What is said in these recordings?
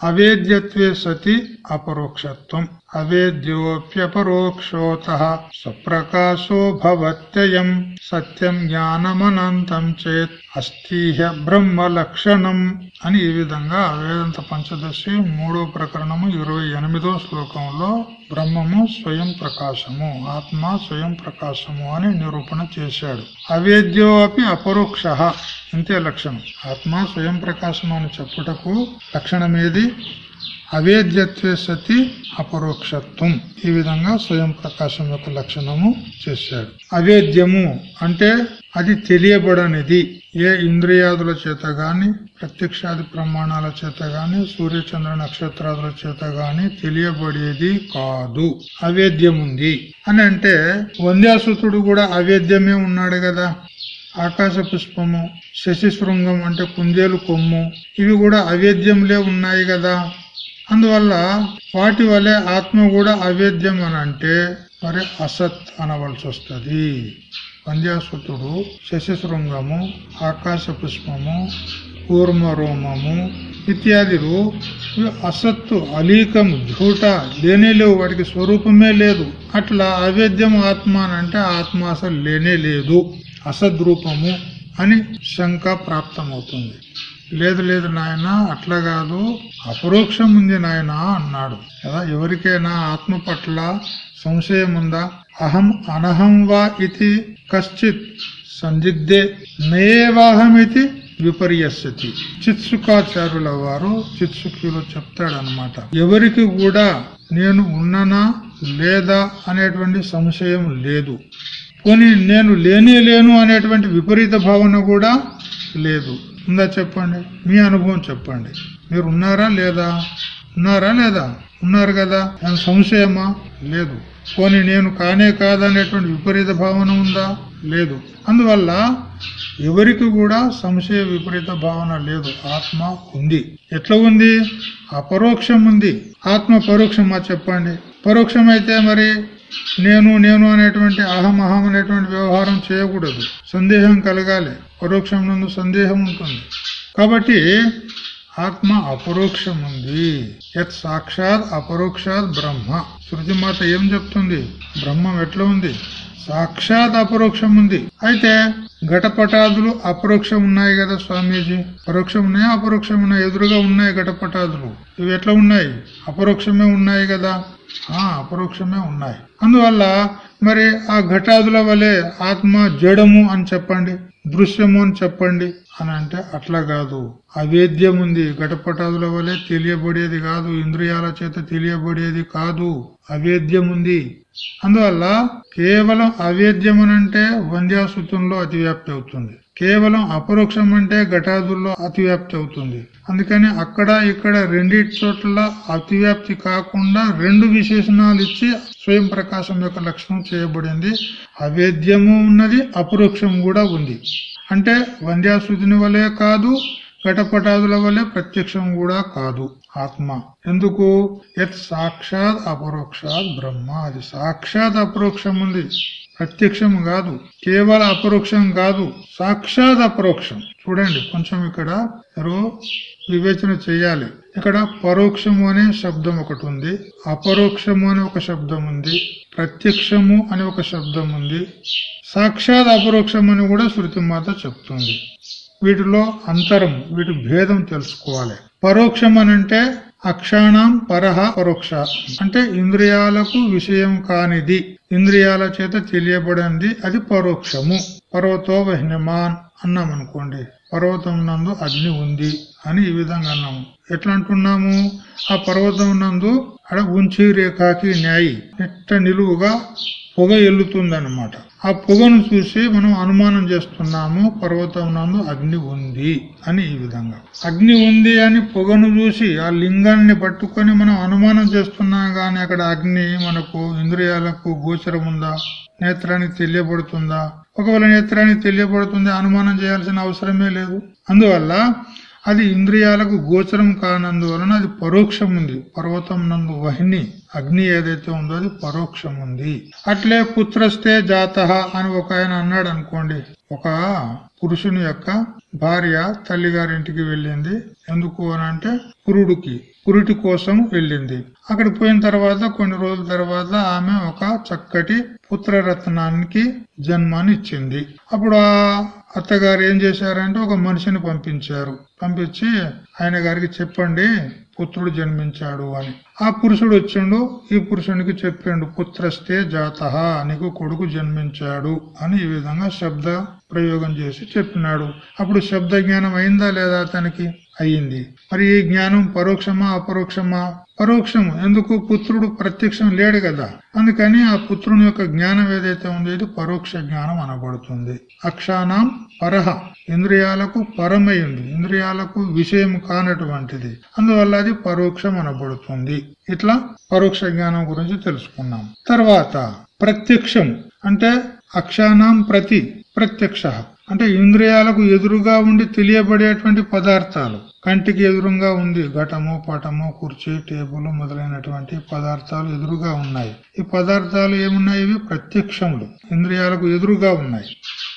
అవేద్యత్వే సతి అపరోక్షత్వం. అవేద్యోప్యపరోక్షోత స్వప్రకాశో భవత్యయం సత్యం జ్ఞానమనంతం చేత్ అస్థీహ బ్రహ్మ లక్షణం అని ఈ విధంగా వేదంత పంచదశి మూడో ప్రకరణము ఇరవై ఎనిమిదో శ్లోకంలో బ్రహ్మము స్వయం ప్రకాశము ఆత్మ స్వయం ప్రకాశము అని నిరూపణ చేశాడు. అవేద్యో అపి అపరోక్ష. ఇంతే లక్షణం. ఆత్మ స్వయం ప్రకాశం అని చెప్పుటకు లక్షణమేది? అవేద్యత్వే సతి అపరోక్షత్వం. ఈ విధంగా స్వయం ప్రకాశం యొక్క లక్షణము చేశాడు. అవేద్యము అంటే అది తెలియబడనిది. ఏ ఇంద్రియాదుల చేత గాని ప్రత్యక్షాది ప్రమాణాల చేత గాని సూర్యచంద్ర నక్షత్రాదుల చేత గాని తెలియబడేది కాదు. అవేద్యముంది. అని అంటే వంద్యాసుతుడు కూడా అవేద్యమే ఉన్నాడు కదా. ఆకాశ పుష్పము శశి శృంగం అంటే కుందేలు కొమ్ము ఇవి కూడా అవేద్యంలే ఉన్నాయి కదా. అందువల్ల వాటి వలె ఆత్మ కూడా అవేద్యం అని అంటే మరి అసత్ అనవలసి వస్తుంది వంద్యాసుతుడు శశిశృంగము ఆకాశ పుష్పము కూర్మరోమము ఇత్యాదిలు అసత్తు అలీకం ఝూట లేనే లేవు. వాటికి స్వరూపమే లేదు. అట్లా అవేద్యం ఆత్మ అంటే ఆత్మ అసలు లేనే లేదు. అసద్రూపము అని శంక ప్రాప్తమవుతుంది. లేదు లేదు నాయన అట్లా కాదు. అపరోక్షం ఉంది నాయన అన్నాడు. కదా ఎవరికైనా ఆత్మ పట్ల సంశయం ఉందా? అహం అనహం వా ఇది కశ్చిత్ సందిగ్ధే నేవాహమితి విపర్యస్యతి. చిత్సుకాచార్యుల వారు చిత్సుకులు చెప్తాడనమాట ఎవరికి కూడా నేను ఉన్ననా లేదా అనేటువంటి సంశయం లేదు. పోనీ నేను లేనే లేను అనేటువంటి విపరీత భావన కూడా లేదు. ఉందా చెప్పండి? మీ అనుభవం చెప్పండి. మీరు ఉన్నారా లేదా? ఉన్నారా లేదా? ఉన్నారు కదా. ఏమైనా సంశయమా? లేదు. పోనీ నేను కానే కాదనేటువంటి విపరీత భావన ఉందా? లేదు. అందువల్ల ఎవరికి కూడా సంశయ విపరీత భావన లేదు. ఆత్మ ఉంది. ఎట్లా ఉంది? అపరోక్షం ఉంది. ఆత్మ పరోక్షమా చెప్పండి? పరోక్షం అయితే మరి నేను నేను అనేటువంటి అహం అహం అనేటువంటి వ్యవహారం చేయకూడదు. సందేహం కలగాలి. పరోక్షం నందు సందేహం ఉంటుంది. కాబట్టి ఆత్మ అపరోక్షం ఉంది. యత్ సాక్షాత్ అపరోక్షాత్ బ్రహ్మ. శృతి మాత ఏం చెప్తుంది? బ్రహ్మం ఎట్లా ఉంది? సాక్షాత్ అపరోక్షం ఉంది. అయితే ఘటపటాదులు అపరోక్షం ఉన్నాయి కదా స్వామీజీ? పరోక్షం ఉన్నాయా అపరోక్షం ఉన్నాయి? ఎదురుగా ఉన్నాయి ఘటపటాదులు. ఇవి ఎట్లా ఉన్నాయి? అపరోక్షమే ఉన్నాయి కదా. అపరోక్షమే ఉన్నాయి. అందువల్ల మరి ఆ ఘటాదుల వలె ఆత్మ జడము అని చెప్పండి దృశ్యము అని చెప్పండి అని అంటే అట్లా కాదు. అవేద్యం ఉంది ఘటపటాదుల వలె తెలియబడేది కాదు. ఇంద్రియాల చేత తెలియబడేది కాదు. అవేద్యం ఉంది అందువల్ల కేవలం అవేద్యం అంటే వంద్యాసూత్రంలో అతివ్యాప్తి అవుతుంది. కేవలం అపరోక్షం అంటే ఘటాదుల్లో అతివ్యాప్తి అవుతుంది. అందుకని అక్కడ ఇక్కడ రెండిటి చోట్ల అతివ్యాప్తి కాకుండా రెండు విశేషణాలు ఇచ్చి స్వయం ప్రకాశం యొక్క లక్షణం చేయబడింది. అవేద్యము ఉన్నది అపరోక్షం కూడా ఉంది. అంటే వంద్యాశుతిని వలె కాదు ఘటపటాదుల వల్లే ప్రత్యక్షం కూడా కాదు ఆత్మ. ఎందుకు? యత్ సాక్షాత్ అపరోక్షాత్ బ్రహ్మ. అది సాక్షాత్ అపరోక్షం ఉంది. ప్రత్యక్షం కాదు. కేవల అపరోక్షం కాదు. సాక్షాత్ అపరోక్షం. చూడండి కొంచెం ఇక్కడ మీరు వివేచన చేయాలి. ఇక్కడ పరోక్షము అనే శబ్దం ఒకటి ఉంది. అపరోక్షము అనే ఒక శబ్దం ఉంది. ప్రత్యక్షము అనే ఒక శబ్దం ఉంది. సాక్షాత్ అపరోక్షం అని కూడా శృతి మాత చెప్తుంది. వీటిలో అంతరం వీటి భేదం తెలుసుకోవాలి. పరోక్షం అనంటే అక్షాణం పరహ పరోక్ష. అంటే ఇంద్రియాలకు విషయం కానిది. ఇంద్రియాల చేత తెలియబడింది అది పరోక్షము. పర్వతో వహ్నిమాన్ అన్నాం అనుకోండి పర్వతం నందు అగ్ని ఉంది అని ఈ విధంగా అన్నాము. ఎట్లా అంటున్నాము ఆ పర్వతం నందు అడ ఉంచి రేఖాకి న్యాయి నెట్ట నిలువుగా పొగ ఎల్లుతుందన్నమాట. ఆ పొగను చూసి మనం అనుమానం చేస్తున్నాము పర్వతం నందు అగ్ని ఉంది అని ఈ విధంగా. అగ్ని ఉంది అని పొగను చూసి ఆ లింగాన్ని పట్టుకొని మనం అనుమానం చేస్తున్నాం గాని అక్కడ అగ్ని మనకు ఇంద్రియాలకు గోచరం ఉందా నేత్రానికి తెలియబడుతుందా? ఒకవేళ నేత్రానికి తెలియబడుతుంది అనుమానం చేయాల్సిన అవసరమే లేదు. అందువల్ల అది ఇంద్రియాలకు గోచరం కానందువలన అది పరోక్షం ఉంది పర్వతం నందు వహిని అగ్ని ఏదైతే ఉందో అది పరోక్షం ఉంది అట్లే పుత్రస్తే జాత అని ఒక ఆయన అన్నాడు అనుకోండి ఒక పురుషుని యొక్క భార్య తల్లి గారింటికి వెళ్ళింది. ఎందుకు అని అంటే పురుడికి పురుటి కోసం వెళ్ళింది. అక్కడ పోయిన తర్వాత కొన్ని రోజుల తర్వాత ఆమె ఒక చక్కటి పుత్రరత్నానికి జన్మాన్ని ఇచ్చింది. అప్పుడు ఆ అత్తగారు ఏం చేశారంటే ఒక మనిషిని పంపించారు. పంపించి ఆయన గారికి చెప్పండి పుత్రుడు జన్మించాడు అని. ఆ పురుషుడు వచ్చిండు ఈ పురుషునికి చెప్పిండు పుత్రస్తే జాత నీకు కొడుకు జన్మించాడు అని ఈ విధంగా శబ్ద ప్రయోగం చేసి చెప్పినాడు. అప్పుడు శబ్ద జ్ఞానం అయిందా లేదా అతనికి? అయ్యింది. మరి ఈ జ్ఞానం పరోక్షమా అపరోక్షమా? పరోక్షము. ఎందుకు? పుత్రుడు ప్రత్యక్షం లేడు కదా. అందుకని ఆ పుత్రుని యొక్క జ్ఞానం ఏదైతే ఉందో ఇది పరోక్ష జ్ఞానం అనబడుతుంది. అక్షానాం పరహ. ఇంద్రియాలకు పరమైంది ఇంద్రియాలకు విషయం కానటువంటిది. అందువల్ల అది పరోక్షం అనబడుతుంది. ఇట్లా పరోక్ష జ్ఞానం గురించి తెలుసుకున్నాం. తర్వాత ప్రత్యక్షం. అంటే అక్షానాం ప్రతి ప్రత్యక్ష. అంటే ఇంద్రియాలకు ఎదురుగా ఉండి తెలియబడేటువంటి పదార్థాలు. కంటికి ఎదురుగా ఉంది ఘటము పటము కుర్చీ టేబుల్ మొదలైనటువంటి పదార్థాలు ఎదురుగా ఉన్నాయి. ఈ పదార్థాలు ఏమున్నాయి? ఇవి ప్రత్యక్షములు. ఇంద్రియాలకు ఎదురుగా ఉన్నాయి.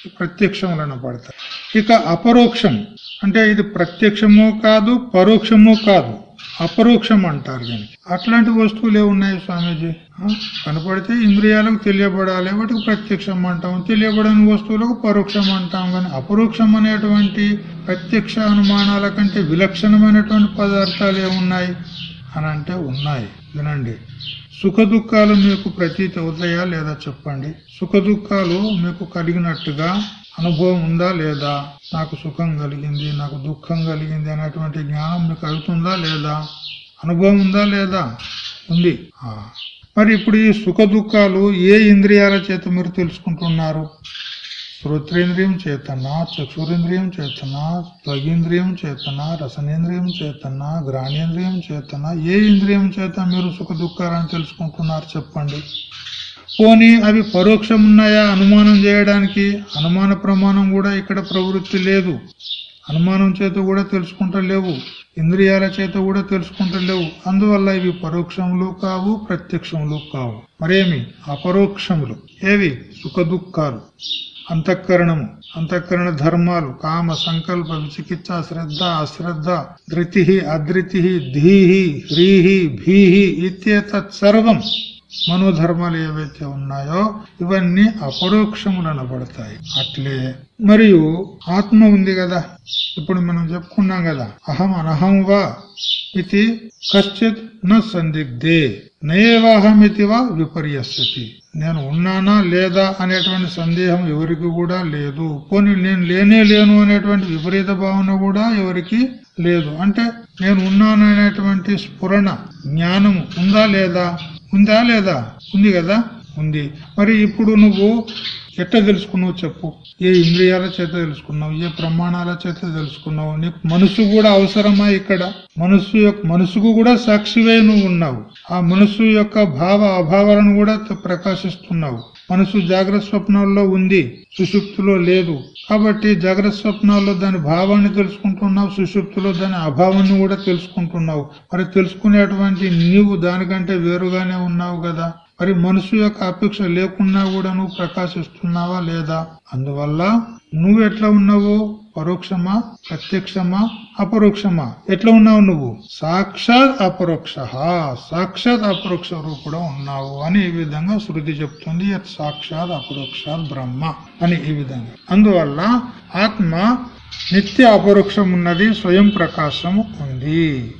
ఈ ప్రత్యక్షములు అనబడతాయి ఇక అపరోక్షం అంటే ఇది ప్రత్యక్షము కాదు పరోక్షము కాదు. అపరోక్షం అంటారు దీనికి. అట్లాంటి వస్తువులు ఏమున్నాయి స్వామీజీ? కనపడితే ఇంద్రియాలకు తెలియబడాలి వాటికి ప్రత్యక్షం అంటాం. తెలియబడని వస్తువులకు పరోక్షం అంటాం. కానీ అపరోక్షం అనేటువంటి ప్రత్యక్ష అనుమానాల కంటే విలక్షణమైనటువంటి పదార్థాలు ఏమున్నాయి అని అంటే ఉన్నాయి. వినండి. సుఖ దుఃఖాలు మీకు ప్రతీతి అవుతాయా లేదా చెప్పండి? సుఖ దుఃఖాలు మీకు కలిగినట్టుగా అనుభవం ఉందా లేదా? నాకు సుఖం కలిగింది నాకు దుఃఖం కలిగింది అనేటువంటి జ్ఞానం మీకు అవుతుందా లేదా? అనుభవం ఉందా లేదా? ఉంది. మరి ఇప్పుడు ఈ సుఖ దుఃఖాలు ఏ ఇంద్రియాల చేత మీరు తెలుసుకుంటున్నారు? శ్రోత్రేంద్రియం చేతన చక్షురేంద్రియం చేతన త్వగేంద్రియం చేతన రసనేంద్రియం చేతన గ్రాణేంద్రియం చేతన ఏ ఇంద్రియం చేత మీరు సుఖ దుఃఖాలను తెలుసుకుంటున్నారు చెప్పండి? పోనీ అవి పరోక్షం ఉన్నాయా అనుమానం చేయడానికి? అనుమాన ప్రమాణం కూడా ఇక్కడ ప్రవృత్తి లేదు. అనుమానం చేత కూడా తెలుసుకుంటలేవు. ఇంద్రియాల చేత కూడా తెలుసుకుంటలేవు. అందువల్ల ఇవి పరోక్షములు కావు ప్రత్యక్షములు కావు. మరేమి? అపరోక్షములు. ఏవి? సుఖ దుఃఖాలు అంతఃకరణము. అంతఃకరణ ధర్మాలు. కామ సంకల్ప విచికిత్స శ్రద్ధ అశ్రద్ధ ధృతి అధృతి ధీహి హ్రీహి భీహి ఇత్యేతత్ సర్వం. మనోధర్మాలు ఏవైతే ఉన్నాయో ఇవన్నీ అపరోక్షములు అనబడతాయి అట్లే మరియు ఆత్మ ఉంది కదా. ఇప్పుడు మనం చెప్పుకున్నాం కదా అహం అనహం వా ఇది కశ్చిత్ న సందిగ్ధే నయేవాహమితి వా విపర్యస్థితి నేను ఉన్నానా లేదా అనేటువంటి సందేహం ఎవరికి కూడా లేదు. పోనీ నేను లేనే లేను అనేటువంటి విపరీత భావన కూడా ఎవరికి లేదు. అంటే నేను ఉన్నాననేటువంటి స్ఫురణ జ్ఞానము ఉందా లేదా? ఉందా లేదా? ఉంది కదా? ఉంది. మరి ఇప్పుడు నువ్వు ఎట్ట తెలుసుకున్నావు చెప్పు. ఏ ఇంద్రియాల చేత తెలుసుకున్నావు? ఏ ప్రమాణాల చేత తెలుసుకున్నావు? నీకు మనసు కూడా అవసరమా ఇక్కడ? మనసు యొక్క మనసుకు కూడా సాక్షివే నువ్వు ఉన్నావు. ఆ మనసు యొక్క భావ అభావాలను కూడా ప్రకాశిస్తున్నావు. మనసు జాగ్రత్త స్వప్నాల్లో ఉంది సుషుప్తిలో లేదు. కాబట్టి జాగ్రత్త స్వప్నాల్లో దాని భావాన్ని తెలుసుకుంటున్నావు సుషుప్తిలో దాని అభావాన్ని కూడా తెలుసుకుంటున్నావు. మరి తెలుసుకునేటువంటి నీవు దానికంటే వేరుగానే ఉన్నావు కదా. మరి మనసు యొక్క అపేక్ష లేకున్నా కూడా నువ్వు ప్రకాశిస్తున్నావా లేదా? అందువల్ల నువ్వు ఎట్లా ఉన్నావు? పరోక్షమా? ప్రత్యక్షమా? అపరోక్షమా? ఎట్లా ఉన్నావు నువ్వు? సాక్షాత్ అపరోక్ష సాక్షాత్ అపరోక్ష రూపుడు ఉన్నావు అని ఈ విధంగా శృతి చెప్తుంది. సాక్షాత్ అపరోక్షాత్ బ్రహ్మ అని ఈ విధంగా. అందువల్ల ఆత్మ నిత్య అపరోక్షం ఉన్నది స్వయం ప్రకాశం ఉంది.